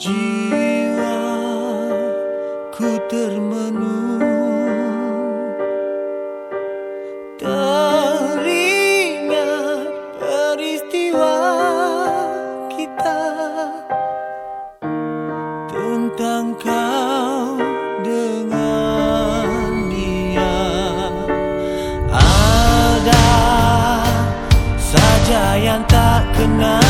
Jiwa ku termenung. Teringat peristiwa kita Tentang kau dengan dia. Ada saja yang tak kenal.